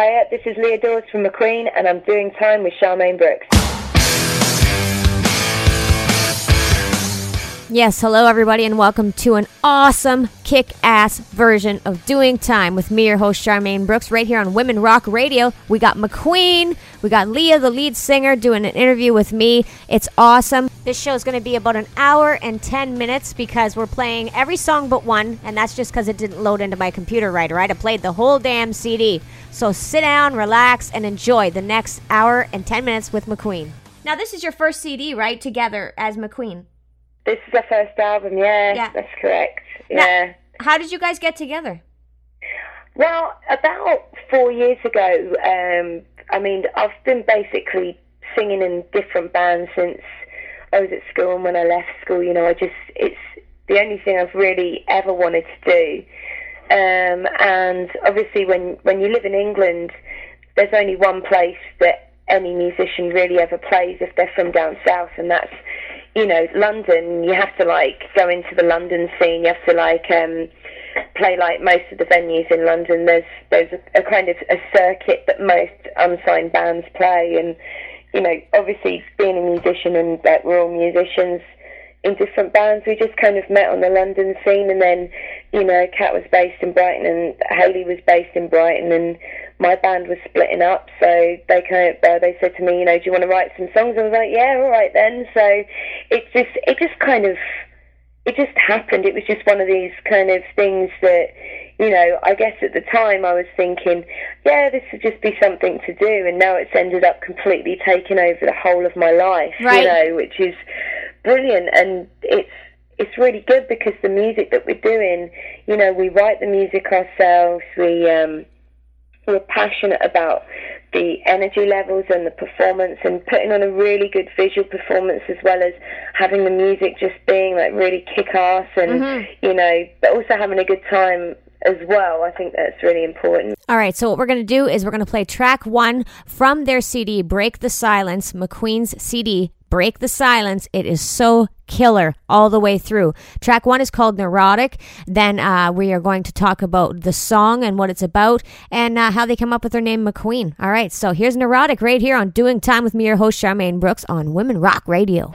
Hiya, this is Leah Dawes from McQueen, and I'm doing time with Charmaine Brooks. Yes, hello everybody, and welcome to an awesome, kick-ass version of Doing Time with me, your host Charmaine Brooks, right here on Women Rock Radio. We got McQueen, we got Leah, the lead singer, doing an interview with me. It's awesome. This show is going to be about an hour and ten minutes because we're playing every song but one, and that's just because it didn't load into my computer right. Right, I played the whole damn CD. So sit down, relax, and enjoy the next hour and ten minutes with McQueen. Now, this is your first CD, right? Together as McQueen. This is our first album, yeah, Yeah. that's correct. Now- Yeah. How did you guys get together? Well, about four years ago, um, I mean, I've been basically singing in different bands since I was at school and when I left school, you know, I just, it's the only thing I've really ever wanted to do. Um, and obviously when, when you live in England, there's only one place that any musician really ever plays if they're from down south, and that's, you know, London. You have to like go into the London scene. You have to like um, play like most of the venues in London. There's there's a, a kind of a circuit that most unsigned bands play, and you know, obviously being a musician and that we're all musicians in different bands. We just kind of met on the London scene, and then, you know, Kat was based in Brighton, and Haley was based in Brighton, and my band was splitting up. So they kind of uh, they said to me, you know, do you want to write some songs? I was like, yeah, all right then. So it just it just kind of it just happened. It was just one of these kind of things that, you know, I guess at the time I was thinking, yeah, this would just be something to do, and now it's ended up completely taking over the whole of my life, Right. you know, which is brilliant, and it's it's really good because the music that we're doing, you know, we write the music ourselves, we um, we're passionate about the energy levels and the performance and putting on a really good visual performance as well as having the music just being like really kick ass and mm-hmm. you know but also having a good time as well. I think that's really important. All right, so what we're going to do is we're going to play track one from their CD, Break the Silence, McQueen's CD, Break the Silence. It is so killer all the way through. Track one is called Neurotic. Then uh, we are going to talk about the song and what it's about and uh, how they come up with their name, McQueen. All right, so here's Neurotic right here on Doing Time with me, your host, Charmaine Brooks, on Women Rock Radio.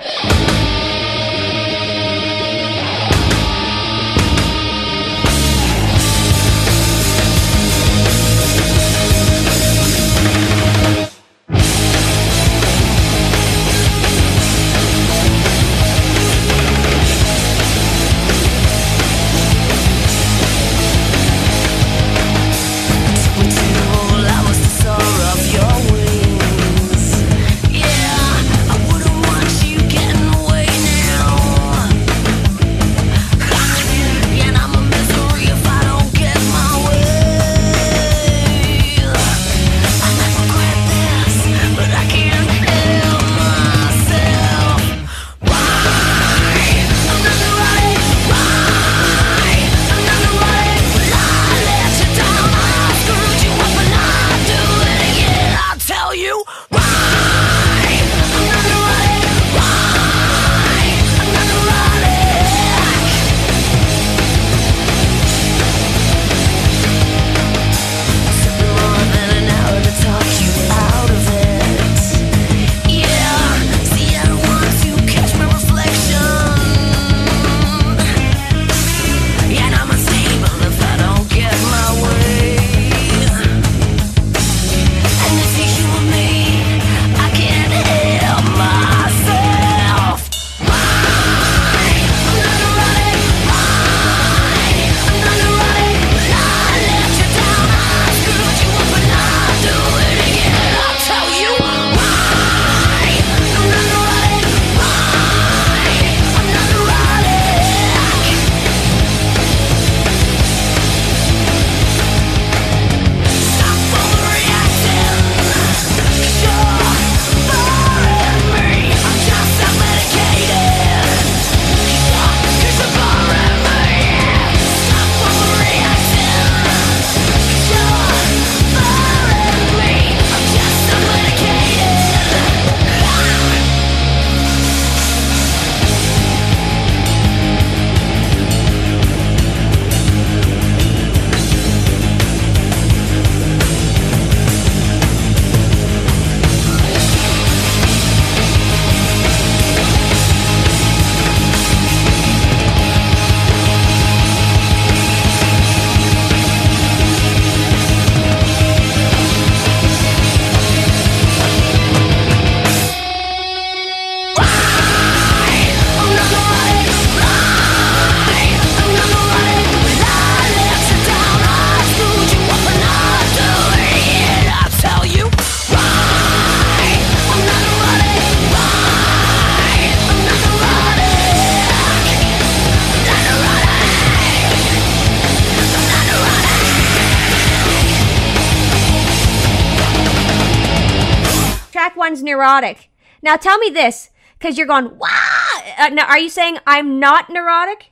Neurotic. Now tell me this, because you're going, wow. Uh, now, are you saying I'm not neurotic?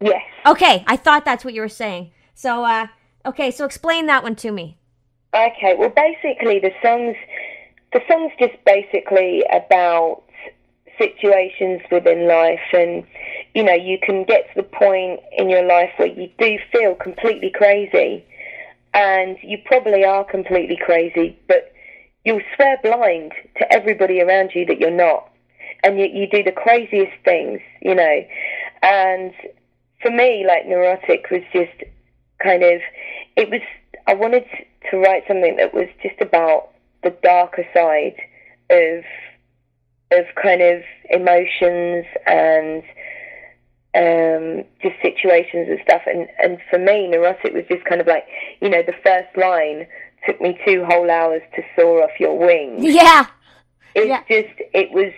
Yes. Okay, I thought that's what you were saying. So, uh, okay, so explain that one to me. Okay, well, basically, the song's the song's just basically about situations within life, and you know, you can get to the point in your life where you do feel completely crazy, and you probably are completely crazy, but you'll swear blind to everybody around you that you're not, and you, you do the craziest things, you know, and for me, like neurotic was just kind of, it was. I wanted to write something that was just about the darker side of of kind of emotions and um, just situations and stuff. And, and for me, neurotic was just kind of like, you know, the first line took me two whole hours to saw off your wings. Yeah. It's Yeah. just, it was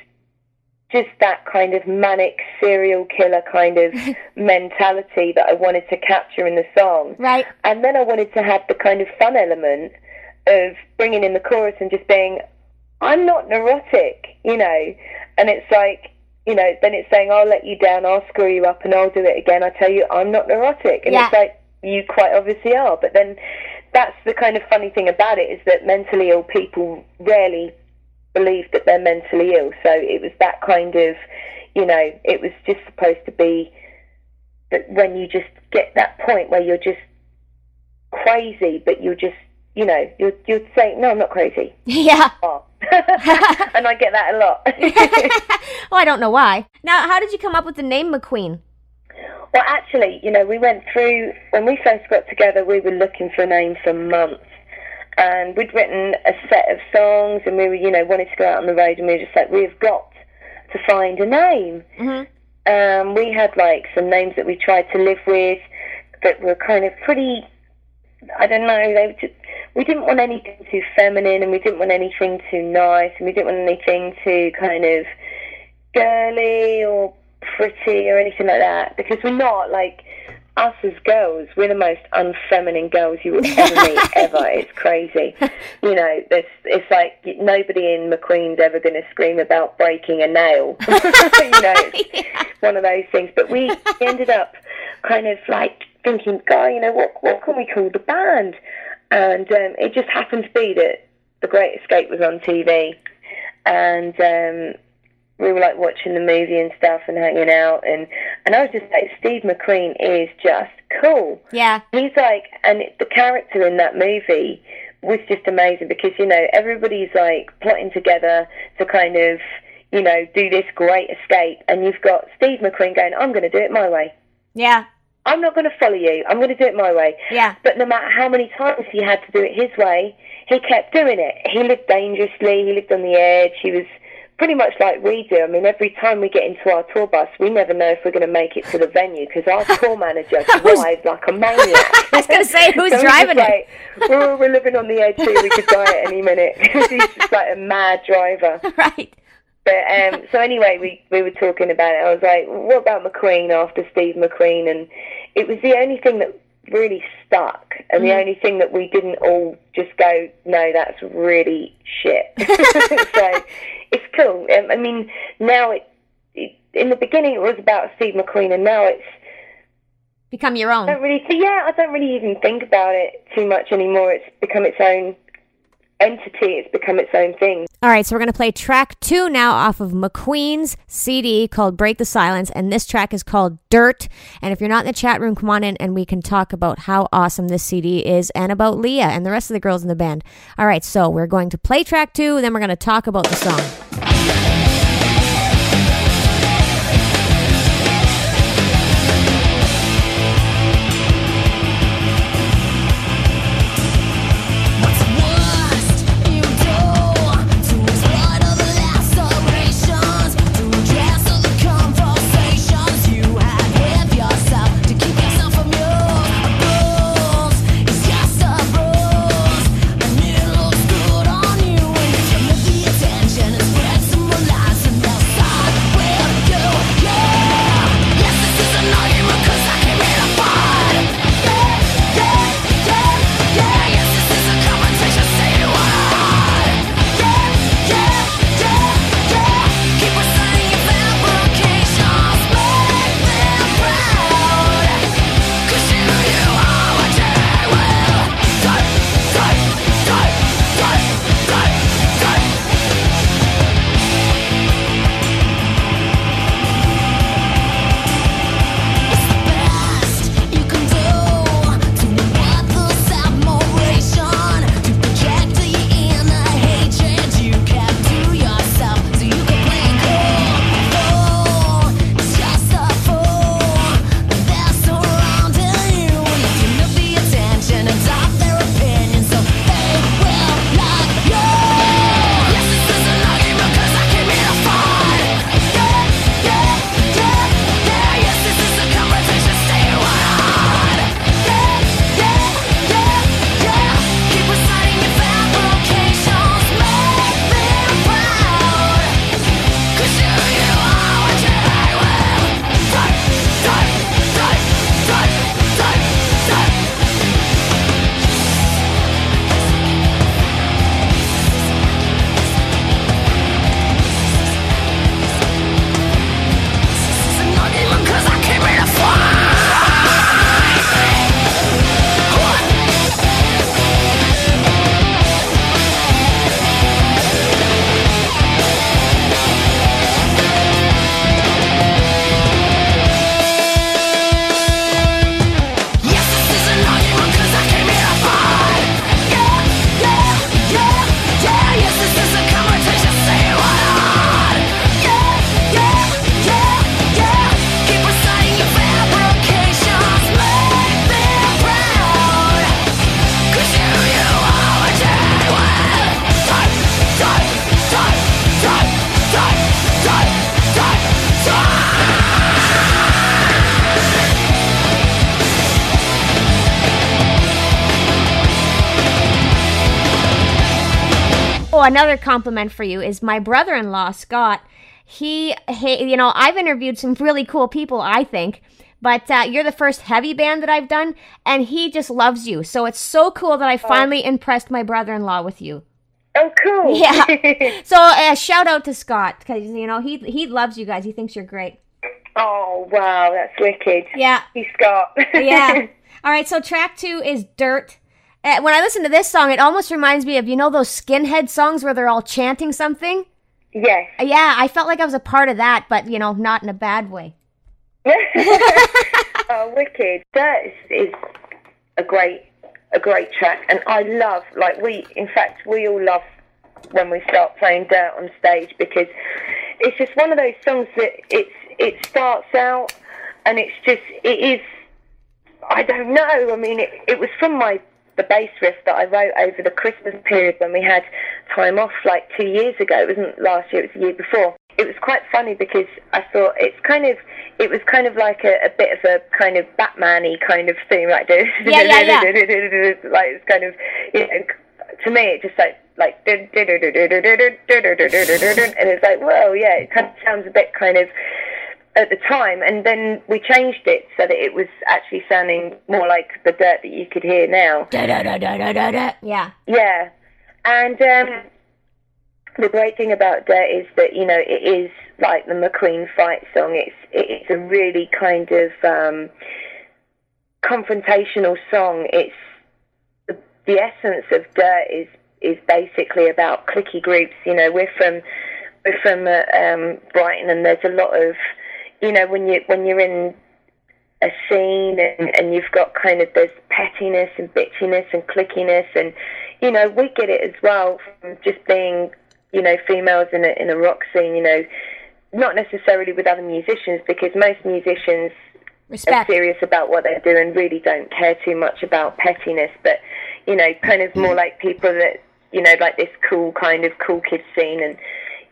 just that kind of manic serial killer kind of mentality that I wanted to capture in the song. Right. And then I wanted to have the kind of fun element of bringing in the chorus and just being, I'm not neurotic, you know. And it's like, you know, then it's saying, I'll let you down, I'll screw you up, and I'll do it again. I tell you, I'm not neurotic. And Yeah. it's like, you quite obviously are. But then that's the kind of funny thing about it is that mentally ill people rarely believe that they're mentally ill. So it was that kind of, you know, it was just supposed to be that when you just get that point where you're just crazy, but you're just, you know, you're, you'd say, no, I'm not crazy. Yeah. Oh. and I get that a lot. well, I don't know why. Now, how did you come up with the name McQueen? Well, actually, you know, we went through, when we first got together, we were looking for a name for months. And we'd written a set of songs and we were, you know, wanted to go out on the road and we were just like, we've got to find a name. Mhm. Um, we had like some names that we tried to live with that were kind of pretty, I don't know, they were just, we didn't want anything too feminine and we didn't want anything too nice and we didn't want anything too kind of girly or pretty or anything like that because we're not like us as girls, we're the most unfeminine girls you will ever meet ever. It's crazy. You know, there's, it's like nobody in McQueen's ever going to scream about breaking a nail. you know, it's one of those things. But we ended up kind of like thinking, God, you know, what what can we call the band? And um, it just happened to be that The Great Escape was on TV, and um, we were like watching the movie and stuff and hanging out, and and I was just like, Steve McQueen is just cool. Yeah. He's like, and the character in that movie was just amazing because you know everybody's like plotting together to kind of you know do this great escape, and you've got Steve McQueen going, I'm going to do it my way. Yeah. I'm not going to follow you. I'm going to do it my way. Yeah. But no matter how many times he had to do it his way, he kept doing it. He lived dangerously. He lived on the edge. He was pretty much like we do. I mean, every time we get into our tour bus, we never know if we're going to make it to the venue because our tour manager drives like a maniac. I was going to say, who's So driving it? Like, we're, we're living on the edge here. We could die at any minute. He's just like a mad driver. right. But um, so anyway, we we were talking about it. I was like, "What about McQueen after Steve McQueen?" And it was the only thing that really stuck, and the only thing that we didn't all just go, "No, that's really shit." so it's cool. Um, I mean, now it, it in the beginning it was about Steve McQueen, and now it's Become your own. I don't really. Yeah, I don't really even think about it too much anymore. It's become its own entity. It's become its own thing. All right, so we're going to play track two now off of McQueen's CD called Break the Silence, and this track is called Dirt. And if you're not in the chat room, come on in and we can talk about how awesome this CD is and about Leah and the rest of the girls in the band. All right, so we're going to play track two, then we're going to talk about the song. Oh, another compliment for you is my brother-in-law Scott. He, he you know, I've interviewed some really cool people. I think. But uh, you're the first heavy band that I've done, and he just loves you. So it's so cool that I finally impressed my brother-in-law with you. Oh, cool. Yeah. So uh, shout out to Scott because you know he he loves you guys. He thinks you're great. oh, wow, that's wicked. Yeah. He's Scott. Yeah. All right. So track two is Dirt. Uh, when I listen to this song, it almost reminds me of you know those skinhead songs where they're all chanting something. yes. Uh, Yeah, I felt like I was a part of that, but you know, not in a bad way. oh, wicked. That is, is a great, a great track, and I love. Like we, in fact, we all love when we start playing Dirt on stage because it's just one of those songs that it's it starts out, and it's just it is. I don't know. I mean, it, it was from my the bass riff that I wrote over the Christmas period when we had time off like two years ago. It wasn't last year; it was the year before. It was quite funny because I thought it's kind of it was kind of like a, a bit of a kind of Batman-y kind of thing, like do Yeah, yeah, yeah. like it's kind of you know. To me, it just like like and it's like whoa, yeah, it kind of sounds a bit kind of at the time, and then we changed it so that it was actually sounding more like the dirt that you could hear now. Yeah. Yeah, and um, the great thing about Dirt is that you know it is like the McQueen fight song. It's it's a really kind of um, confrontational song. It's the, the essence of Dirt is is basically about clicky groups. You know, we're from we're from uh, um, Brighton, and there's a lot of you know when you when you're in a scene and, and you've got kind of there's pettiness and bitchiness and clickiness and you know we get it as well from just being you know females in a in a rock scene you know not necessarily with other musicians because most musicians are serious about what they're doing really don't care too much about pettiness but you know kind of more like people that you know like this cool kind of cool kid scene and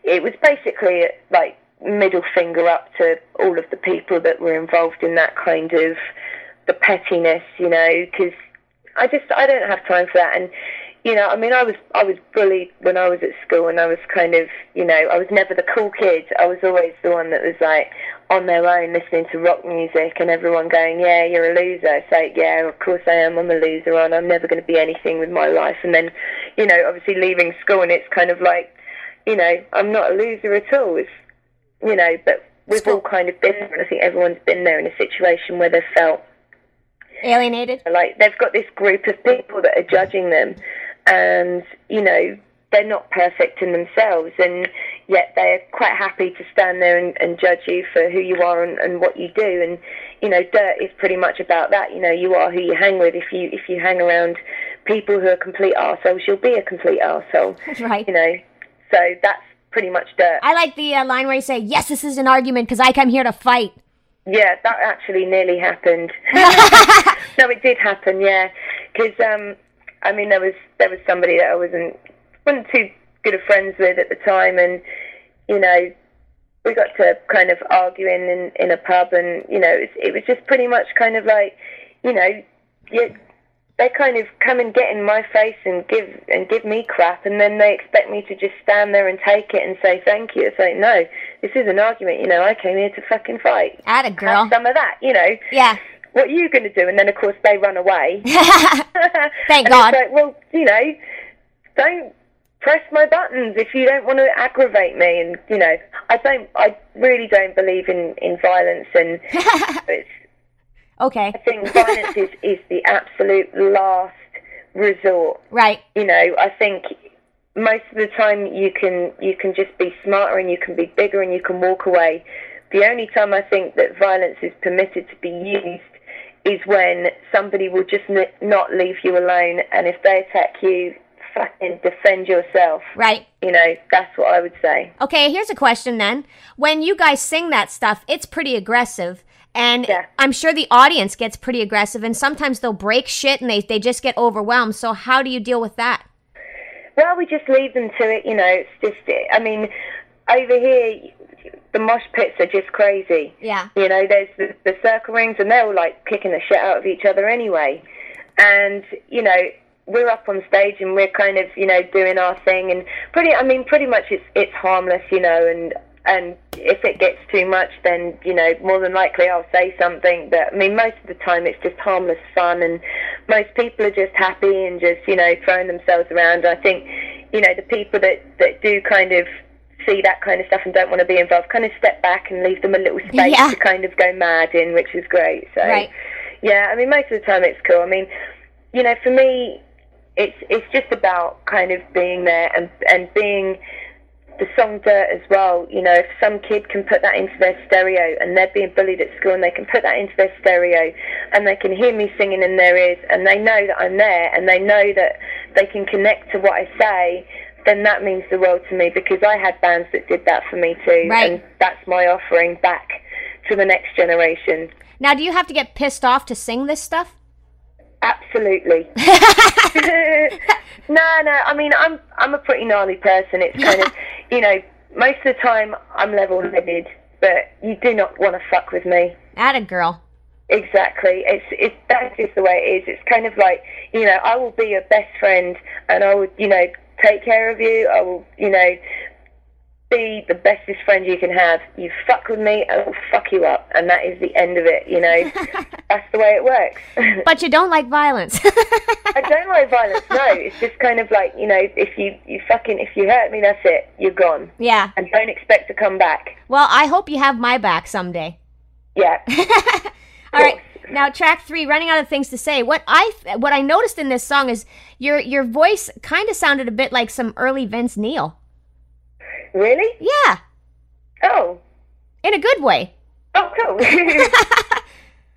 it was basically like middle finger up to all of the people that were involved in that kind of the pettiness, you know, because I just I don't have time for that. And you know, I mean, I was I was bullied when I was at school, and I was kind of you know I was never the cool kid. I was always the one that was like on their own listening to rock music, and everyone going, "Yeah, you're a loser." Like, "Yeah, of course I am. I'm a loser, and I'm never going to be anything with my life." And then, you know, obviously leaving school, and it's kind of like, you know, I'm not a loser at all. It's you know, but we've all kind of been there, and I think everyone's been there in a situation where they've felt Alienated. like they've got this group of people that are judging them, and you know they're not perfect in themselves, and yet they're quite happy to stand there and, and judge you for who you are and, and what you do. And you know, dirt is pretty much about that. You know, you are who you hang with. If you if you hang around people who are complete arseholes, you'll be a complete arsehole. Right. You know, so that's pretty much dirt. I like the uh, line where you say, "Yes, this is an argument because I come here to fight." Yeah, that actually nearly happened. no, it did happen. Yeah, because um, I mean, there was there was somebody that I wasn't wasn't too good of friends with at the time, and you know, we got to kind of arguing in in a pub, and you know, it, it was just pretty much kind of like, you know, you, they kind of come and get in my face and give and give me crap, and then they expect me to just stand there and take it and say thank you. It's like, no, this is an argument. You know, I came here to fucking fight. At a girl. Have some of that, you know. Yeah. What are you going to do? And then, of course, they run away. Thank and God. Like, well, you know, don't press my buttons if you don't want to aggravate me. And you know, I don't. I really don't believe in in violence, and it's, Okay. I think violence is is the absolute last resort. Right. You know, I think most of the time you can you can just be smarter and you can be bigger and you can walk away. The only time I think that violence is permitted to be used is when somebody will just n- not leave you alone, and if they attack you, fucking defend yourself. Right. You know, that's what I would say. Okay, here's a question then. When you guys sing that stuff, it's pretty aggressive. And Yeah. I'm sure the audience gets pretty aggressive, and sometimes they'll break shit and they, they just get overwhelmed. So, how do you deal with that? Well, we just leave them to it. You know, it's just. I mean, over here, the mosh pits are just crazy. Yeah. You know, there's the, the circle rings, and they're all like kicking the shit out of each other anyway. And you know, we're up on stage and we're kind of, you know, doing our thing, and pretty. I mean, pretty much it's it's harmless, you know, and and if it gets too much, then you know, more than likely I'll say something. But I mean, most of the time it's just harmless fun, and most people are just happy and just you know throwing themselves around. I think, you know, the people that that do kind of see that kind of stuff and don't want to be involved kind of step back and leave them a little space Yeah. to kind of go mad in, which is great. So Right. yeah, I mean, most of the time it's cool. I mean, you know, for me, it's it's just about kind of being there and and being the song dirt as well. You know, if some kid can put that into their stereo and they're being bullied at school and they can put that into their stereo and they can hear me singing in their ears and they know that I'm there and they know that they can connect to what I say, then that means the world to me because I had bands that did that for me too. Right. And that's my offering back to the next generation. Now, do you have to get pissed off to sing this stuff? Absolutely. no, no. I mean, I'm I'm a pretty gnarly person. It's kind of, you know, most of the time I'm level-headed, but you do not want to fuck with me. At a girl. Exactly. It's it's that's just the way it is. It's kind of like you know I will be your best friend, and I will you know take care of you. I will you know be the bestest friend you can have. You fuck with me, I will fuck you up, and that is the end of it. You know, that's the way it works. But you don't like violence. I don't like violence. No, it's just kind of like you know, if you you fucking if you hurt me, that's it. You're gone, yeah. and don't expect to come back. Well, I hope you have my back someday. Yeah. All right. Now, track three, running out of things to say. What I what I noticed in this song is your your voice kind of sounded a bit like some early Vince Neil. Really? Yeah, Oh. in a good way. Oh, cool.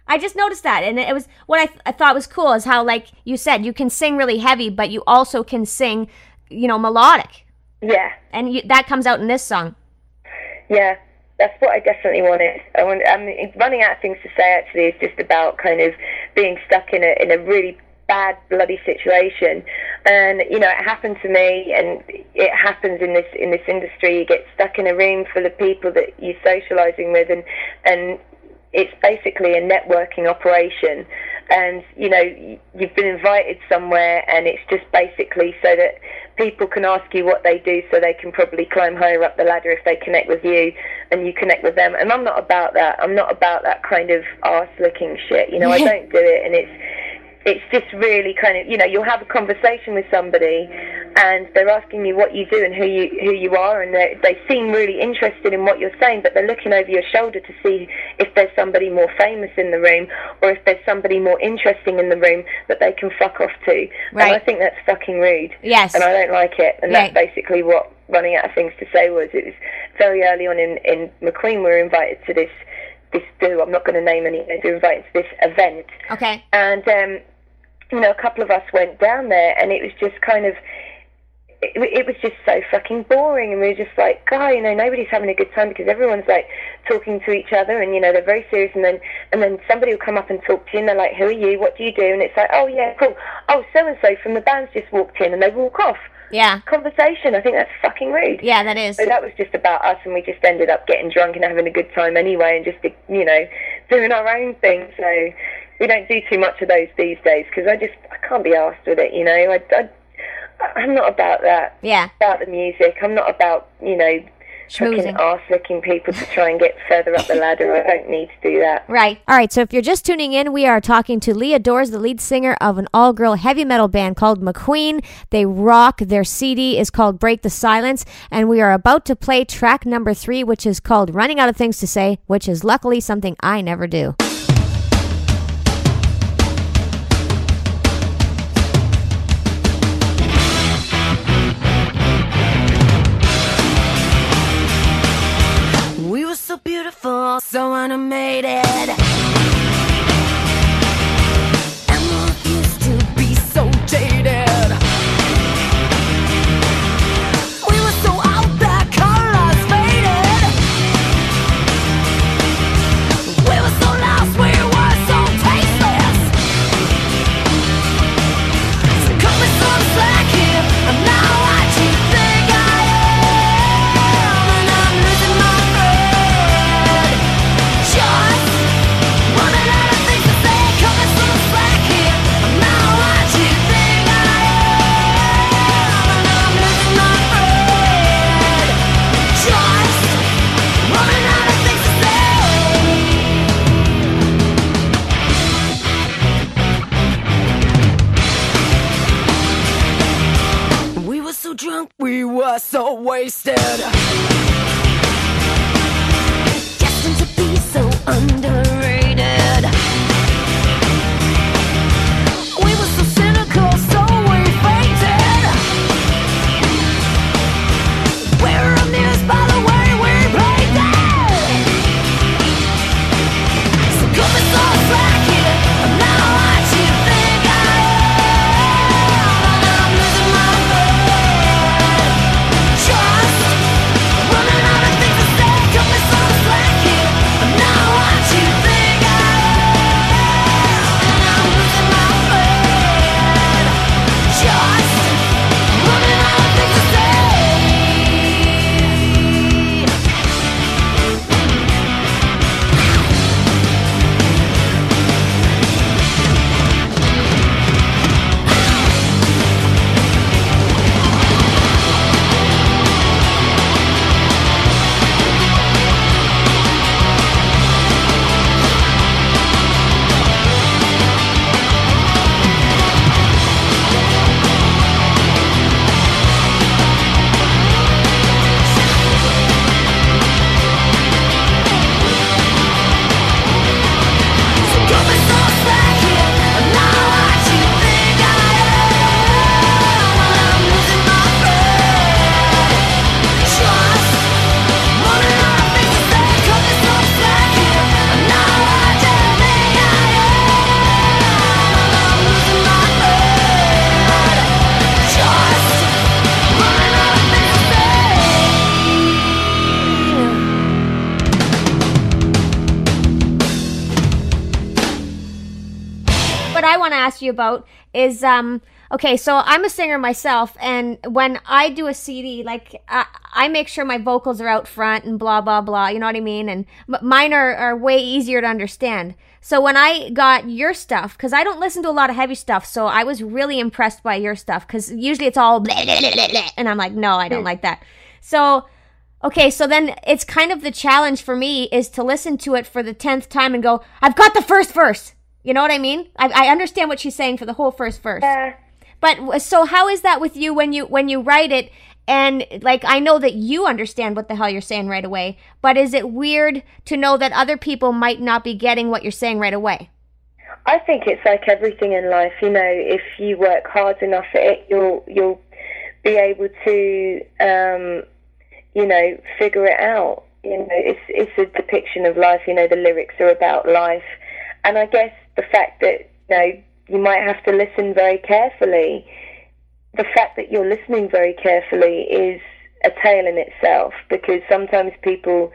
I just noticed that, and it was what I, th- I thought was cool is how, like you said, you can sing really heavy, but you also can sing, you know, melodic, yeah. and you, that comes out in this song. Yeah, that's what I definitely wanted. I want. I mean, running out of things to say actually is just about kind of being stuck in a in a really bad bloody situation, and you know it happened to me, and it happens in this in this industry. You get stuck in a room full of people that you're socialising with, and and it's basically a networking operation. And you know you've been invited somewhere, and it's just basically so that people can ask you what they do, so they can probably climb higher up the ladder if they connect with you, and you connect with them. And I'm not about that. I'm not about that kind of arse looking shit. You know, I don't do it, and it's it's just really kind of you know you'll have a conversation with somebody and they're asking you what you do and who you who you are and they they seem really interested in what you're saying but they're looking over your shoulder to see if there's somebody more famous in the room or if there's somebody more interesting in the room that they can fuck off to and I think that's fucking rude Yes. and I don't like it and Right. that's basically what running out of things to say was it was very early on in in McQueen we were invited to this this do I'm not going to name any we were invited to this event Okay. and um, you know, a couple of us went down there, and it was just kind of. It, it was just so fucking boring, and we were just like, God, you know, nobody's having a good time because everyone's like talking to each other, and you know, they're very serious, and then and then somebody will come up and talk to you, and they're like, Who are you? What do you do? And it's like, Oh yeah, cool. Oh, so and so from the band's just walked in, and they walk off. Yeah. Conversation. I think that's fucking rude. Yeah, that is. So that was just about us, and we just ended up getting drunk and having a good time anyway, and just you know doing our own thing. So we don't do too much of those these days because I just I can't be asked with it. You know, I, I I'm not about that. Yeah. About the music, I'm not about you know fucking Schmoozing. arse licking people to try and get further up the ladder. I don't need to do that. Right. All right. So if you're just tuning in, we are talking to Leah Dawes, the lead singer of an all girl heavy metal band called McQueen. They rock. Their CD is called Break the Silence. And we are about to play track number three, which is called Running Out of Things to Say, which is luckily something I never do. So animated. About is um okay, so I'm a singer myself and when I do a CD like I, I make sure my vocals are out front and blah blah blah, you know what I mean? And m- mine are, are way easier to understand. So when I got your stuff cuz I don't listen to a lot of heavy stuff, so I was really impressed by your stuff cuz usually it's all blah, blah, blah, and I'm like, "No, I don't like that." So Okay, so then it's kind of the challenge for me is to listen to it for the tenth time and go, I've got the first verse. You know what I mean? I, I understand what she's saying for the whole first verse. Yeah. But so how is that with you when you when you write it? And like I know that you understand what the hell you're saying right away, but is it weird to know that other people might not be getting what you're saying right away? I think it's like everything in life. You know, if you work hard enough at it, you'll you'll be able to, um, you know, figure it out. You know, it's it's a depiction of life. You know, the lyrics are about life, and I guess the fact that you know you might have to listen very carefully. The fact that you're listening very carefully is a tale in itself because sometimes people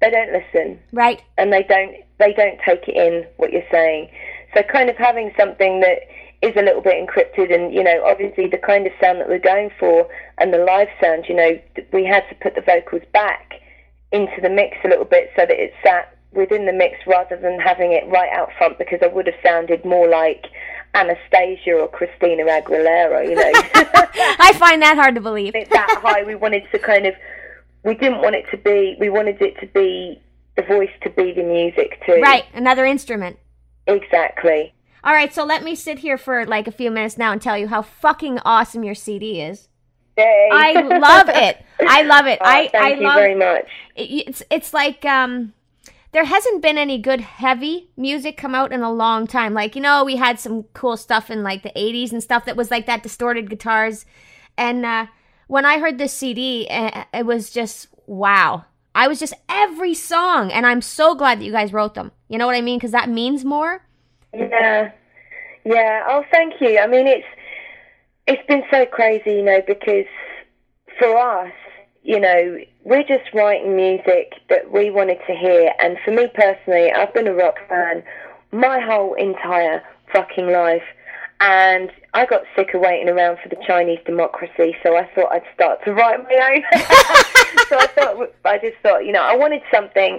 they don't listen Right? and they don't they don't take it in what you're saying. So kind of having something that is a little bit encrypted and you know obviously the kind of sound that we're going for and the live sound, you know, we had to put the vocals back into the mix a little bit so that it sat within the mix rather than having it right out front because I would have sounded more like Anastacia or Christina Aguilera, you know. I find that hard to believe. it's that high. We wanted to kind of, we didn't want it to be, we wanted it to be the voice to be the music too. Right, another instrument. Exactly. All right, so let me sit here for like a few minutes now and tell you how fucking awesome your CD is. Yay. I love it. I love it. Oh, I thank I you love very much. it- it's it's like um there hasn't been any good heavy music come out in a long time. Like, you know, we had some cool stuff in like the 80s and stuff that was like that distorted guitars. And uh when I heard this CD, uh, it was just wow. I was just every song and I'm so glad that you guys wrote them. You know what I mean? Cuz that means more. Yeah, yeah. Oh, thank you. I mean, it's it's been so crazy, you know, because for us, you know, we're just writing music that we wanted to hear. And for me personally, I've been a rock fan my whole entire fucking life. And I got sick of waiting around for the Chinese democracy, so I thought I'd start to write my own. so I thought, I just thought, you know, I wanted something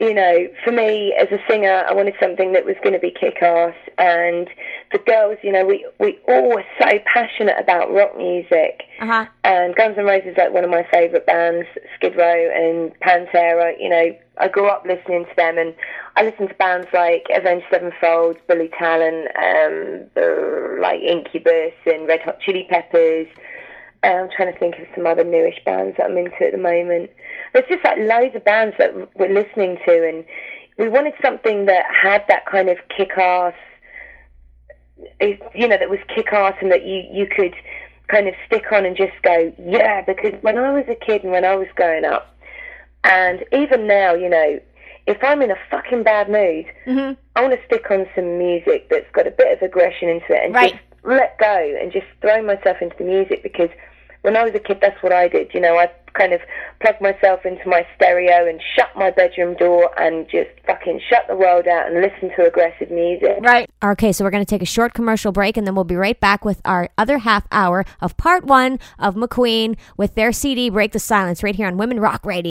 you know, for me as a singer, I wanted something that was going to be kick-ass. And the girls, you know, we we all were so passionate about rock music. Uh-huh. And Guns N' Roses is like one of my favourite bands, Skid Row and Pantera. You know, I grew up listening to them, and I listened to bands like Avenged Sevenfold, Billy Talent, um, like Incubus and Red Hot Chili Peppers. I'm trying to think of some other newish bands that I'm into at the moment. There's just like loads of bands that we're listening to, and we wanted something that had that kind of kick-ass, you know, that was kick-ass and that you you could kind of stick on and just go, yeah. Because when I was a kid and when I was growing up, and even now, you know, if I'm in a fucking bad mood, hmm I want to stick on some music that's got a bit of aggression into it and Right. just let go and just throw myself into the music because when I was a kid, that's what I did. You know, I kind of plugged myself into my stereo and shut my bedroom door and just fucking shut the world out and listen to aggressive music. Right. Okay, so we're going to take a short commercial break and then we'll be right back with our other half hour of part one of McQueen with their CD Break the Silence right here on Women Rock Radio.